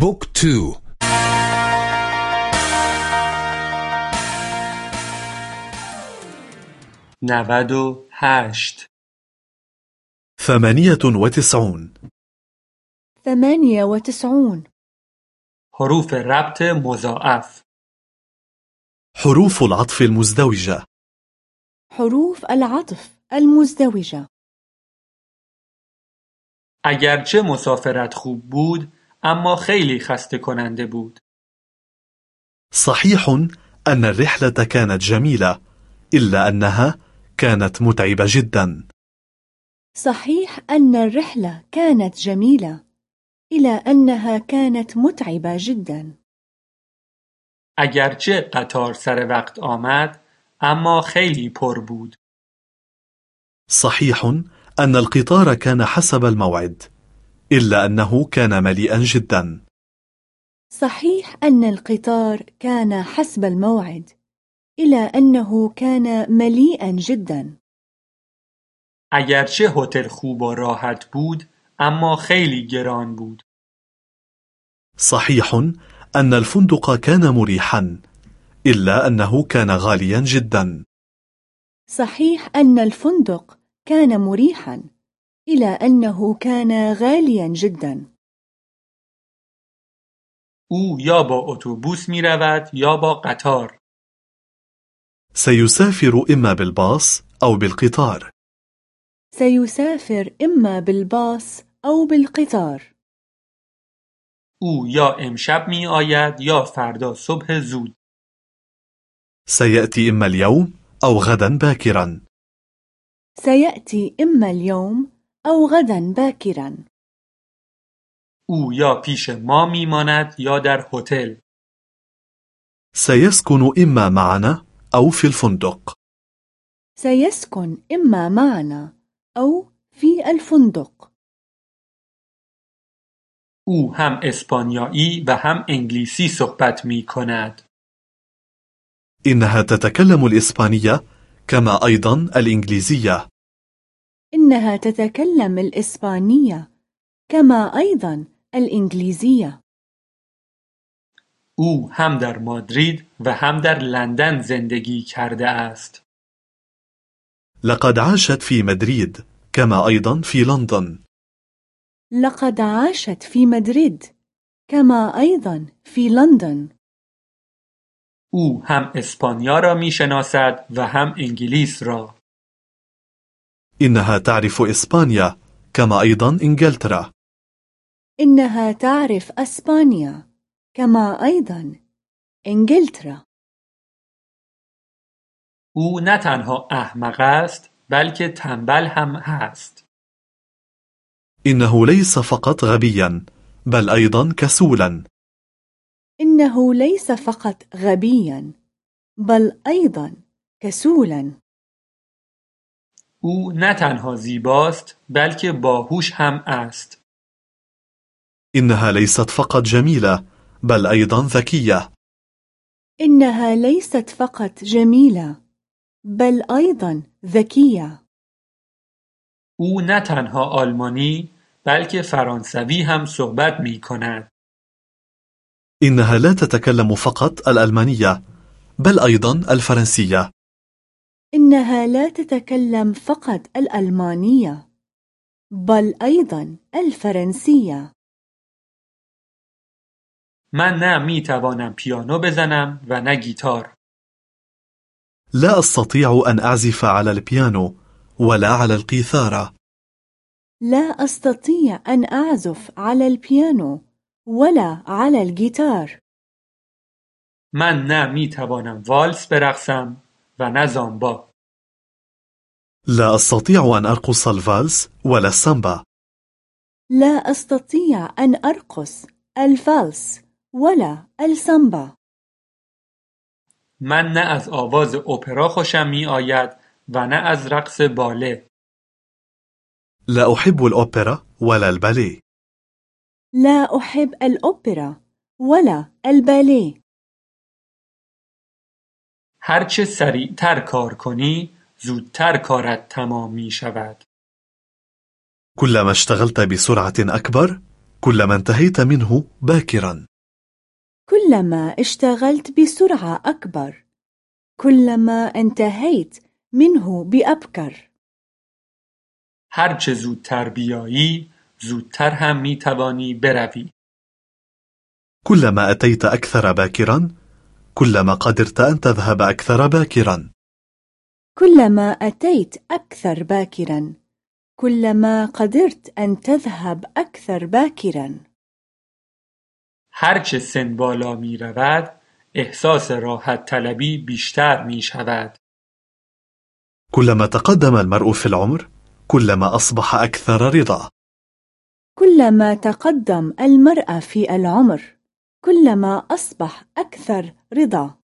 book two. نود و هشت. ثمانية وتسعون. ثمانية وتسعون. حروف ربط مضاعف. حروف العطف المزدوجة. حروف العطف المزدوجة. اگرچه مسافرت خوب بود اما خیلی خسته کننده بود. صحيح أن الرحلة كانت جميلة إلا أنها كانت متعبة جدا صحيح أن الرحلة كانت جميلة إلى أنها كانت متعبة جدا اگرچه قطار سر وقت آمد اما خیلی پر بود. صحيح أن القطار كان حسب الموعد إلا أنه كان مليئا جدا. صحيح أن القطار كان حسب الموعد إلى أنه كان مليئا جدا. اگرچه هتل خوب و راحت بود اما خیلی گران بود. صحيح أن الفندق كان مريحا إلا أنه كان غاليا جدا. صحيح أن الفندق كان مريحا. إلا أنه كان غاليا جدا او یا با اتوبوس می رود یا با قطار. سيسافر إما بالباص أو بالقطار سيسافر إما بالباص أو بالقطار او یا امشب می آید یا فردا صبح زود. سيأتي إما اليوم أو غدا باكرا سيأتي إما اليوم أو غدا باكرا او یا پیش ما می ماند یا در هتل. سيسكن إما معنا أو في الفندق سيسكن إما معنا أو في الفندق او هم اسپانیایی و هم انگلیسی صحبت می کند. إنها تتكلم الإسبانية كما أيضا الإنجليزية إنها تتكلم الإسبانية كما أيضا الإنجليزية أو هم در مادرید و هم در لندن زندگی کرده است. لقد عاشت في مدريد كما أيضا في لندن لقد عاشت في مدريد كما أيضا في لندن أو هم إسپانیا را می شناسد و هم انگلیس را. إنها تعرف إسبانيا كما أيضا إنجلترا. إنها تعرف أسبانيا كما أيضا إنجلترا. أو نه تنها احمق است بلکه تنبل هم هست. إنه ليس فقط غبيا بل أيضا كسولا. إنه ليس فقط غبيا بل أيضا كسولا. أو نه تنها زیباست بلکه باهوش هم است. إنها ليست فقط جميلة بل أيضا ذكية إنها ليست فقط جميلة بل أيضا ذكية أو نه تنها آلمانی بلکه فرانسوی هم صحبت می کند. إنها لا تتكلم فقط الألمانية بل أيضا الفرنسية إنها لا تتكلم فقط الألمانية بل أيضا الفرنسية. من نه می توانم پیانو بزنم و نه گیتار. لا أستطيع أن أعزف على البيانو ولا على القيثارة. لا أستطيع أن أعزف على البيانو ولا على الجيتار. من نه می توانم والس برقصم و نه سامبا. لا أستطيع أن أرقص الفالس ولا السامبا لا أستطيع أن أرقص الفالس ولا السامبا من نه از آواز اپرا خوشم می آید و نه از رقص باله. لا أحب الأوبرا ولا الباليه لا أحب الأوبرا ولا الباليه هرچه سریعتر کار کنی زودتر کارت تمام می شود. كلما اشتغلت بسرعة أكبر كلما انتهيت منه باكرا كلما اشتغلت بسرعة أكبر كلما انتهيت منه بأبكر هرچه زودتر بیایی زودتر هم می توانی بروی. كلما أتيت أكثر باكرا كلما قدرت أن تذهب أكثر باكرا. كلما أتيت أكثر باكرا. كلما قدرت أن تذهب أكثر باكرا. هرچه سن بالا می رود احساس راحت طلبی بیشتر می شود. كلما تقدم المرء في العمر كلما أصبح أكثر رضا. كلما تقدم المرأة في العمر كلما أصبح أكثر رضا.